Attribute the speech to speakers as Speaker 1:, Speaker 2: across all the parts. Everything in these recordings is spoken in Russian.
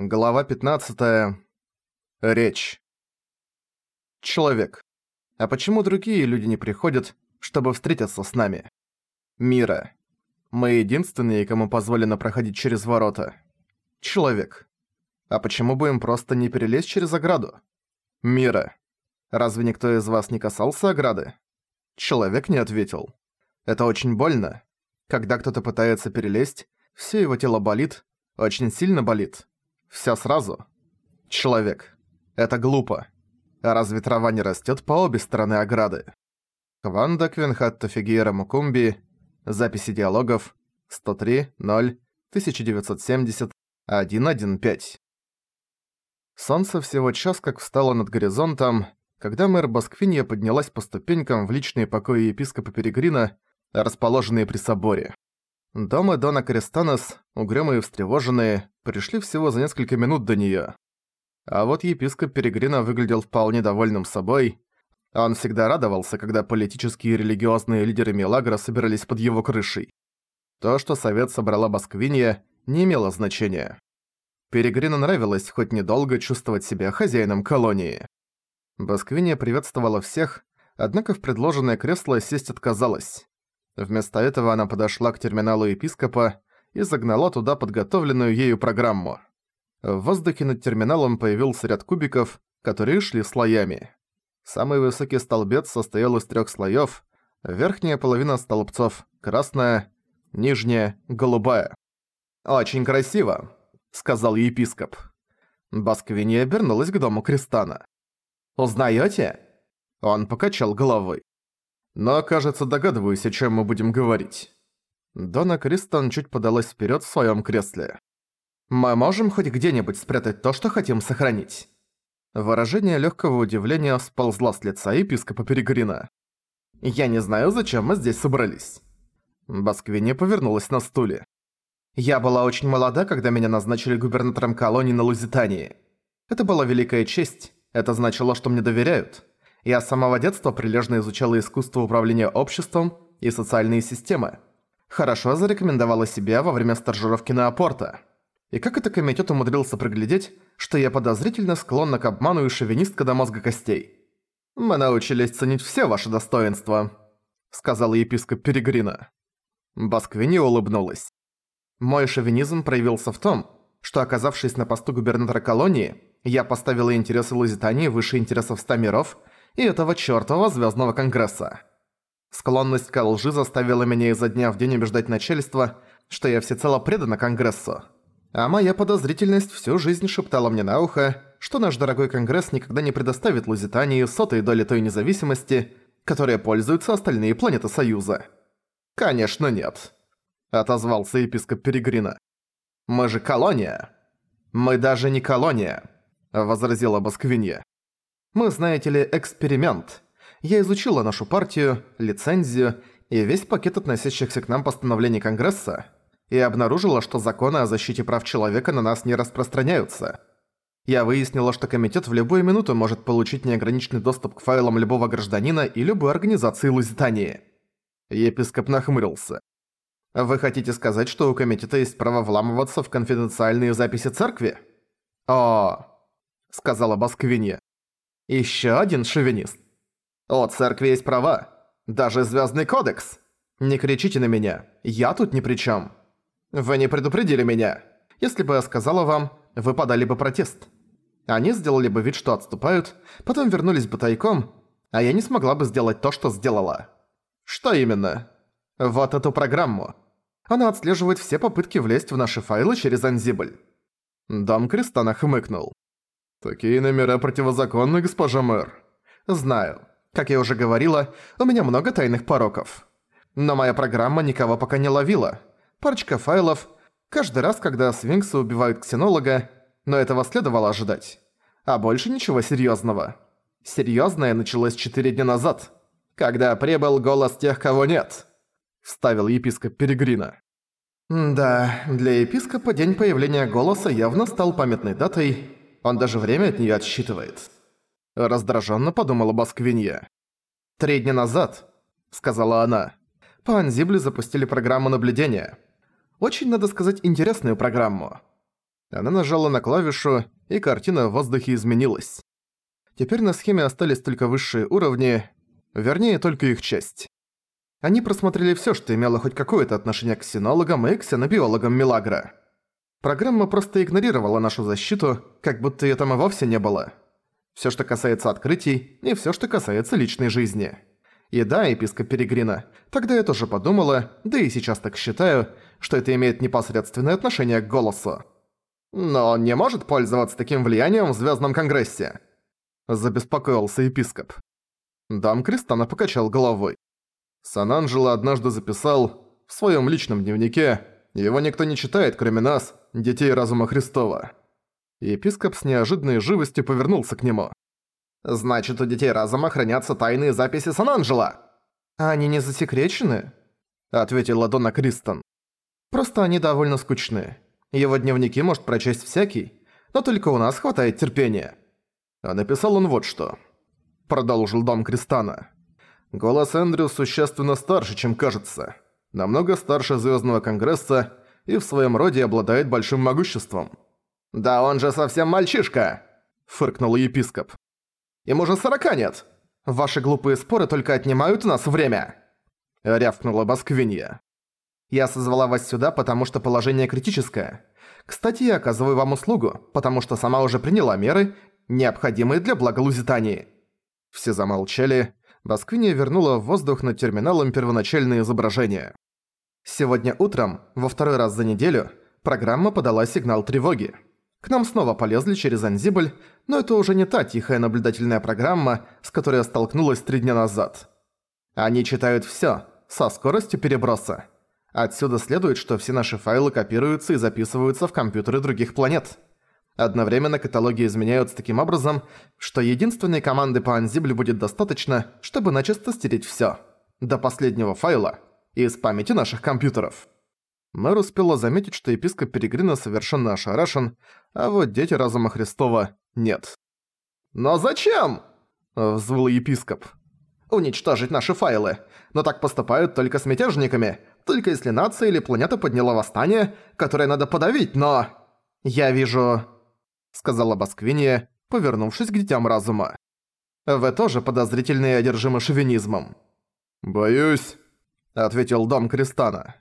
Speaker 1: Глава 15. Речь. Человек. А почему другие люди не приходят, чтобы встретиться с нами? Мира. Мы единственные, кому позволено проходить через ворота. Человек. А почему бы им просто не перелезть через ограду? Мира. Разве никто из вас не касался ограды? Человек не ответил. Это очень больно. Когда кто-то пытается перелезть, все его тело болит, очень сильно болит. Всё сразу. Человек. Это глупо. А разве трава не растёт по обе стороны ограды? Кванда Квинхатта Фигиера Мукумби. Записи диалогов. 103, 0, 1970, 115. Солнце всего час как встало над горизонтом, когда мэр Басквинья поднялась по ступенькам в личные покои епископа Перегрина, расположенные при соборе. Дома Дона Крестанос, угрюмые и встревоженные, пришли всего за несколько минут до неё. А вот епископ Перегрина выглядел вполне довольным собой. Он всегда радовался, когда политические и религиозные лидеры Милагра собирались под его крышей. То, что совет собрала Басквинья, не имело значения. Перегрину нравилось хоть недолго чувствовать себя хозяином колонии. Басквинья приветствовала всех, однако в предложенное кресло сесть отказалась. Вместо этого она подошла к терминалу епископа и загнала туда подготовленную ею программу. В воздухе над терминалом появился ряд кубиков, которые шли слоями. Самый высокий столбец состоял из трех слоев. верхняя половина столбцов – красная, нижняя – голубая. «Очень красиво», – сказал епископ. Басквини обернулась к дому Кристана. «Узнаёте?» Он покачал головой. Но, кажется, догадываюсь, о чем мы будем говорить. Дона Кристон чуть подалась вперед в своем кресле. «Мы можем хоть где-нибудь спрятать то, что хотим сохранить?» Выражение легкого удивления сползло с лица епископа Перегрина. «Я не знаю, зачем мы здесь собрались». Басквини повернулась на стуле. «Я была очень молода, когда меня назначили губернатором колонии на Лузитании. Это была великая честь. Это значило, что мне доверяют. Я с самого детства прилежно изучала искусство управления обществом и социальные системы. Хорошо зарекомендовала себя во время стажировки на Апорта. И как это комитет умудрился проглядеть, что я подозрительно склонна к обману и шовинистка до мозга костей. «Мы научились ценить все ваши достоинства», — сказал епископ Перегрина. Басквини улыбнулась. Мой шовинизм проявился в том, что, оказавшись на посту губернатора колонии, я поставила интересы Лузитании выше интересов ста миров и этого чёртового Звёздного Конгресса. Склонность к лжи заставила меня изо дня в день убеждать начальство, что я всецело предана Конгрессу. А моя подозрительность всю жизнь шептала мне на ухо, что наш дорогой Конгресс никогда не предоставит Лузитании сотой доли той независимости, которой пользуются остальные планеты Союза. «Конечно нет», — отозвался епископ Перегрина. «Мы же колония». «Мы даже не колония», — возразила Басквинья. Мы, знаете ли, эксперимент. Я изучила нашу партию, лицензию и весь пакет относящихся к нам постановлений Конгресса и обнаружила, что законы о защите прав человека на нас не распространяются. Я выяснила, что комитет в любую минуту может получить неограниченный доступ к файлам любого гражданина и любой организации Лузитании. Епископ нахмурился. «Вы хотите сказать, что у комитета есть право вламываться в конфиденциальные записи церкви?» «О», — сказала Басквинья. Еще один шовинист. У церкви есть права. Даже Звездный кодекс. Не кричите на меня. Я тут ни при чем. Вы не предупредили меня. Если бы я сказала вам, вы подали бы протест. Они сделали бы вид, что отступают, потом вернулись бы тайком, а я не смогла бы сделать то, что сделала. Что именно? Вот эту программу. Она отслеживает все попытки влезть в наши файлы через Анзибль. Дом Кристана хмыкнул. «Такие номера противозаконны, госпожа мэр». «Знаю. Как я уже говорила, у меня много тайных пороков. Но моя программа никого пока не ловила. Парочка файлов. Каждый раз, когда свинксы убивают ксенолога, но этого следовало ожидать. А больше ничего серьезного. Серьезное началось четыре дня назад, когда прибыл голос тех, кого нет», — вставил епископ Перегрина. «Да, для епископа день появления голоса явно стал памятной датой, он даже время от неё отсчитывает. Раздражённо подумала Басквинья. «Три дня назад», — сказала она, — «по Анзибле запустили программу наблюдения. Очень, надо сказать, интересную программу. Она нажала на клавишу, и картина в воздухе изменилась. Теперь на схеме остались только высшие уровни, вернее, только их часть. Они просмотрели всё, что имело хоть какое-то отношение к синологам и ксенобиологам Милагра. Программа просто игнорировала нашу защиту, как будто её там и вовсе не было. Всё, что касается открытий, и всё, что касается личной жизни. И да, епископ Перегрина, тогда я тоже подумала, да и сейчас так считаю, что это имеет непосредственное отношение к голосу. Но он не может пользоваться таким влиянием в Звездном Конгрессе. Забеспокоился епископ. Дам Кристана покачал головой. Сан-Анджело однажды записал в своем личном дневнике «Его никто не читает, кроме нас, детей разума Христова». Епископ с неожиданной живостью повернулся к нему. «Значит, у детей разума хранятся тайные записи Сан-Анджело?» «Они не засекречены?» — ответила Дона Кристон. «Просто они довольно скучны. Его дневники может прочесть всякий, но только у нас хватает терпения». А написал он вот что. Продолжил Дом Кристана. Голос Эндрю существенно старше, чем кажется. Намного старше Звездного Конгресса и в своем роде обладает большим могуществом. «Да он же совсем мальчишка!» – фыркнул епископ. «Ему же сорока нет! Ваши глупые споры только отнимают у нас время!» – рявкнула Басквинья. «Я созвала вас сюда, потому что положение критическое. Кстати, я оказываю вам услугу, потому что сама уже приняла меры, необходимые для блага Лузитании». Все замолчали, Басквиния вернула в воздух над терминалом первоначальное изображение. Сегодня утром, во второй раз за неделю, программа подала сигнал тревоги. К нам снова полезли через Анзибль, но это уже не та тихая наблюдательная программа, с которой я столкнулась три дня назад. Они читают всё, со скоростью переброса. Отсюда следует, что все наши файлы копируются и записываются в компьютеры других планет. Одновременно каталоги изменяются таким образом, что единственной команды по Ansible будет достаточно, чтобы начисто стереть всё. До последнего файла. Из памяти наших компьютеров. Мэр успела заметить, что епископ Перегрина совершенно ошарашен, а вот дети разума Христова нет. «Но зачем?» – взвыл епископ. «Уничтожить наши файлы. Но так поступают только с мятежниками, только если нация или планета подняла восстание, которое надо подавить, но...» «Я вижу...» сказала Басквиния, повернувшись к детям разума. «Вы тоже подозрительные и одержимы шовинизмом». «Боюсь», — ответил дом Кристана.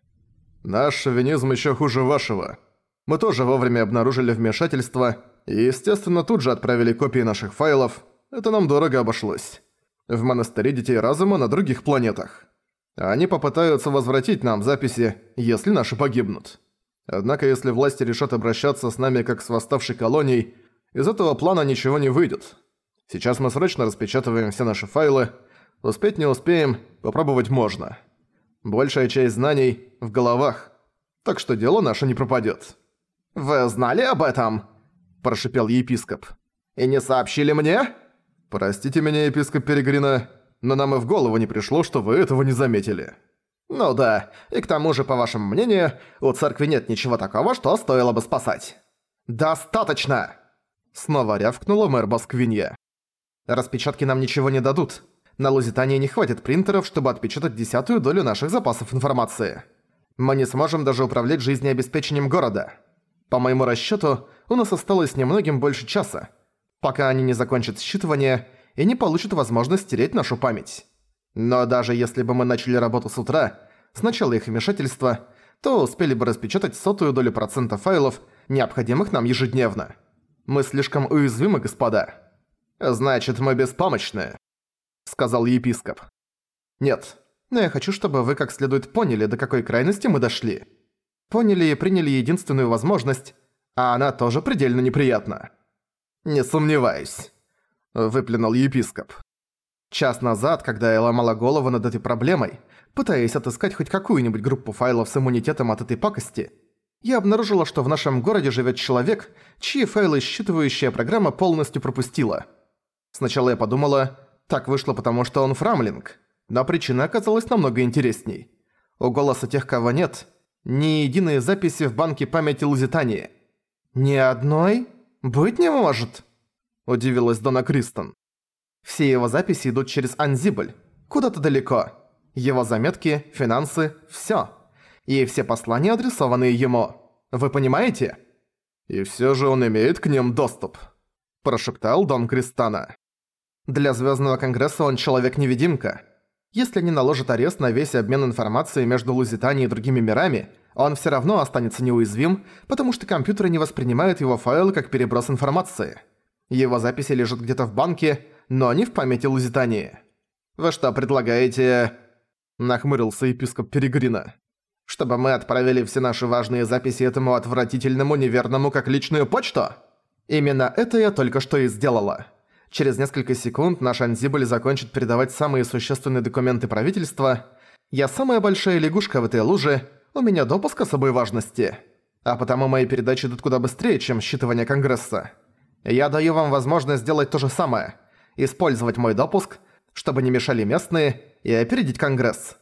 Speaker 1: «Наш шовинизм еще хуже вашего. Мы тоже вовремя обнаружили вмешательство и, естественно, тут же отправили копии наших файлов. Это нам дорого обошлось. В монастыре детей разума на других планетах. Они попытаются возвратить нам записи, если наши погибнут». Однако если власти решат обращаться с нами как с восставшей колонией, из этого плана ничего не выйдет. Сейчас мы срочно распечатываем все наши файлы. Успеть не успеем, попробовать можно. Большая часть знаний в головах, так что дело наше не пропадет. «Вы знали об этом?» – прошипел епископ. «И не сообщили мне?» «Простите меня, епископ Перегрина, но нам и в голову не пришло, что вы этого не заметили». «Ну да, и к тому же, по вашему мнению, у церкви нет ничего такого, что стоило бы спасать». «Достаточно!» Снова рявкнула мэр Басквинья. «Распечатки нам ничего не дадут. На Лузитании не хватит принтеров, чтобы отпечатать десятую долю наших запасов информации. Мы не сможем даже управлять жизнеобеспечением города. По моему расчёту, у нас осталось немногим больше часа, пока они не закончат считывание и не получат возможность стереть нашу память». Но даже если бы мы начали работу с утра, с начала их вмешательства, то успели бы распечатать сотую долю процента файлов, необходимых нам ежедневно. Мы слишком уязвимы, господа. Значит, мы беспомощны, сказал епископ. Нет, но я хочу, чтобы вы как следует поняли, до какой крайности мы дошли. Поняли и приняли единственную возможность, а она тоже предельно неприятна. Не сомневаюсь, выплюнул епископ. Час назад, когда я ломала голову над этой проблемой, пытаясь отыскать хоть какую-нибудь группу файлов с иммунитетом от этой пакости, я обнаружила, что в нашем городе живет человек, чьи файлы считывающая программа полностью пропустила. Сначала я подумала, так вышло потому, что он фрамлинг, но причина оказалась намного интересней. У голоса тех, кого нет, ни единой записи в банке памяти Лузитании. «Ни одной? Быть не может!» – удивилась Дона Кристон. Все его записи идут через Анзибль, куда-то далеко. Его заметки, финансы – всё. И все послания адресованы ему. Вы понимаете? «И всё же он имеет к ним доступ», – прошептал Дом Кристана. «Для Звёздного Конгресса он человек-невидимка. Если не наложит арест на весь обмен информацией между Лузитанией и другими мирами, он всё равно останется неуязвим, потому что компьютеры не воспринимают его файлы как переброс информации. Его записи лежат где-то в банке, но не в памяти Лузитании. Вы что, предлагаете...» Нахмурился епископ Перегрина чтобы мы отправили все наши важные записи этому отвратительному неверному как личную почту? Именно это я только что и сделала. Через несколько секунд наш Анзибль закончит передавать самые существенные документы правительства. Я самая большая лягушка в этой луже, у меня допуск особой важности. А потому мои передачи идут куда быстрее, чем считывание Конгресса. Я даю вам возможность сделать то же самое. Использовать мой допуск, чтобы не мешали местные, и опередить Конгресс.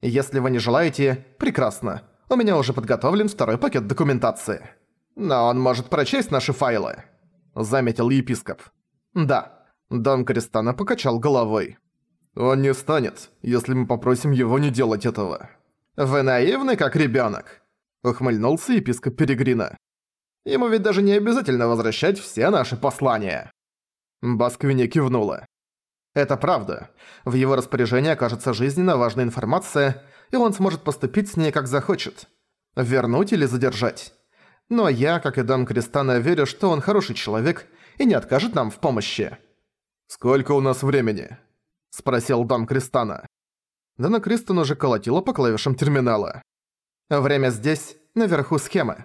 Speaker 1: Если вы не желаете, прекрасно. У меня уже подготовлен второй пакет документации. Но он может прочесть наши файлы», — заметил епископ. «Да». Дом Кристана покачал головой. «Он не станет, если мы попросим его не делать этого». «Вы наивны, как ребёнок», — ухмыльнулся епископ Перегрина. «Ему ведь даже не обязательно возвращать все наши послания». Басквине кивнула. Это правда. В его распоряжении окажется жизненно важная информация, и он сможет поступить с ней как захочет. Вернуть или задержать. Но я, как и Дам Кристана, верю, что он хороший человек и не откажет нам в помощи. «Сколько у нас времени?» – спросил Дам Кристана. Дана Кристон уже колотила по клавишам терминала. «Время здесь, наверху схемы».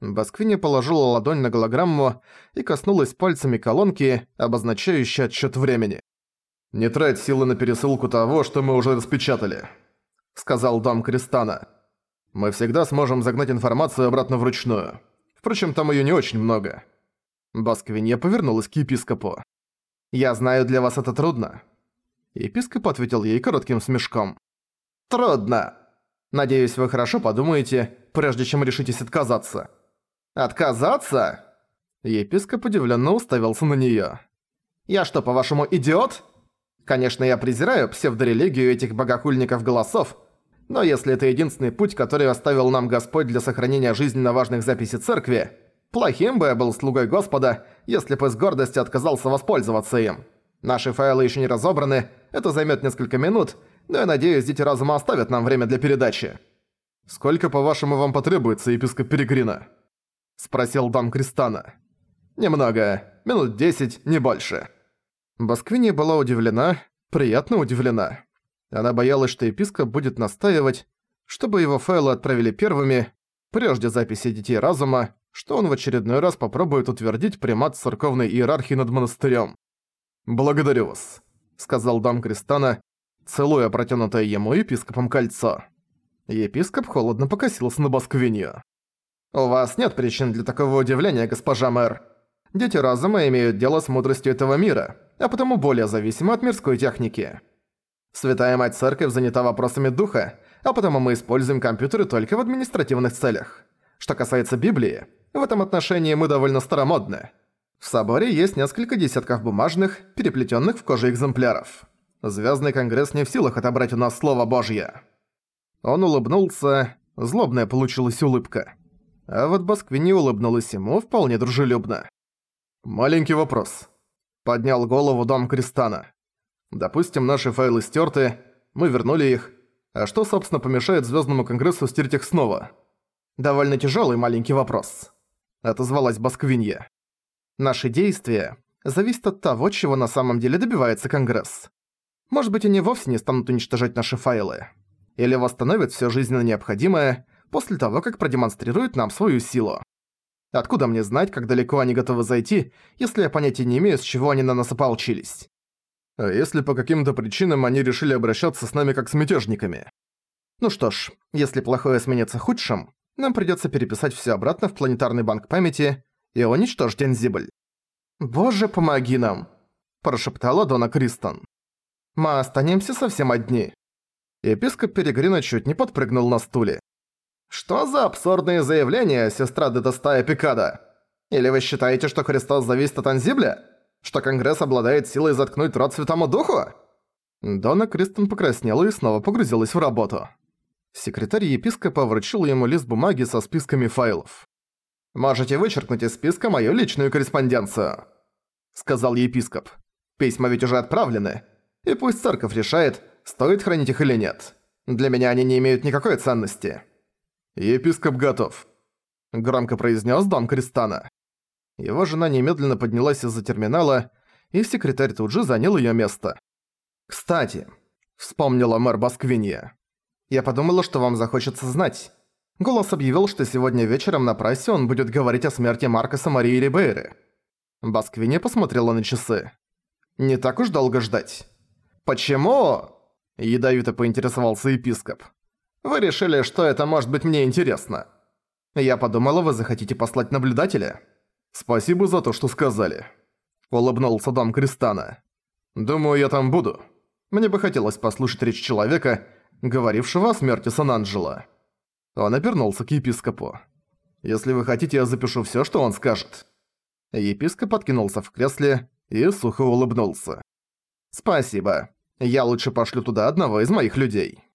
Speaker 1: Басквини положила ладонь на голограмму и коснулась пальцами колонки, обозначающей отсчёт времени. «Не трать силы на пересылку того, что мы уже распечатали», — сказал дам Кристана. «Мы всегда сможем загнать информацию обратно вручную. Впрочем, там её не очень много». Басквинья повернулась к епископу. «Я знаю, для вас это трудно». Епископ ответил ей коротким смешком. «Трудно. Надеюсь, вы хорошо подумаете, прежде чем решитесь отказаться». «Отказаться?» Епископ удивленно уставился на неё. «Я что, по-вашему, идиот?» Конечно, я презираю псевдорелигию этих богохульников голосов, но если это единственный путь, который оставил нам Господь для сохранения жизненно важных записей церкви, плохим бы я был слугой Господа, если бы с гордостью отказался воспользоваться им. Наши файлы еще не разобраны, это займет несколько минут, но я надеюсь, дети разума оставят нам время для передачи. «Сколько, по-вашему, вам потребуется, епископ Перегрина?» – спросил дам Кристана. «Немного. Минут десять, не больше». Басквини была удивлена, приятно удивлена. Она боялась, что епископ будет настаивать, чтобы его файлы отправили первыми, прежде записи Детей Разума, что он в очередной раз попробует утвердить примат церковной иерархии над монастырем. «Благодарю вас», — сказал дам Кристана, целуя протянутое ему епископом кольцо. Епископ холодно покосился на Басквинью. «У вас нет причин для такого удивления, госпожа мэр. Дети разума имеют дело с мудростью этого мира, а потому более зависимы от мирской техники. Святая Мать Церковь занята вопросами духа, а потому мы используем компьютеры только в административных целях. Что касается Библии, в этом отношении мы довольно старомодны. В соборе есть несколько десятков бумажных, переплетенных в коже экземпляров. Звездный конгресс не в силах отобрать у нас Слово Божье. Он улыбнулся, злобная получилась улыбка. А вот Басквини улыбнулась ему вполне дружелюбно. «Маленький вопрос», Поднял голову дом Кристана. Допустим, наши файлы стерты, мы вернули их. А что, собственно, помешает Звездному Конгрессу стереть их снова? Довольно тяжелый маленький вопрос. Отозвалась Басквинья. Наши действия зависят от того, чего на самом деле добивается Конгресс. Может быть, они вовсе не станут уничтожать наши файлы. Или восстановят все жизненно необходимое после того, как продемонстрируют нам свою силу. Откуда мне знать, как далеко они готовы зайти, если я понятия не имею, с чего они на нас ополчились? А если по каким-то причинам они решили обращаться с нами как с мятежниками? Ну что ж, если плохое сменится худшим, нам придётся переписать всё обратно в планетарный банк памяти и уничтожить Энзибль. «Боже, помоги нам!» – прошептала Дона Кристон. «Мы останемся совсем одни». Епископ Перегрина чуть не подпрыгнул на стуле. «Что за абсурдные заявления, сестра Детестая Пикада? Или вы считаете, что Христос зависит от Анзибля? Что Конгресс обладает силой заткнуть рот Святому Духу?» Дона Кристен покраснела и снова погрузилась в работу. Секретарь епископа вручил ему лист бумаги со списками файлов. «Можете вычеркнуть из списка мою личную корреспонденцию», — сказал епископ. «Письма ведь уже отправлены, и пусть церковь решает, стоит хранить их или нет. Для меня они не имеют никакой ценности». «Епископ готов», — громко произнес дом Кристана. Его жена немедленно поднялась из-за терминала, и секретарь тут же занял ее место. «Кстати», — вспомнила мэр Басквинья, — «я подумала, что вам захочется знать. Голос объявил, что сегодня вечером на прессе он будет говорить о смерти Маркоса Марии Рибейры». Басквинья посмотрела на часы. «Не так уж долго ждать». «Почему?» – ядовито поинтересовался епископ. «Вы решили, что это может быть мне интересно?» «Я подумала, вы захотите послать наблюдателя». «Спасибо за то, что сказали», – улыбнулся дом Кристана. «Думаю, я там буду. Мне бы хотелось послушать речь человека, говорившего о смерти Сан-Анджело». Он обернулся к епископу. «Если вы хотите, я запишу всё, что он скажет». Епископ откинулся в кресле и сухо улыбнулся. «Спасибо. Я лучше пошлю туда одного из моих людей».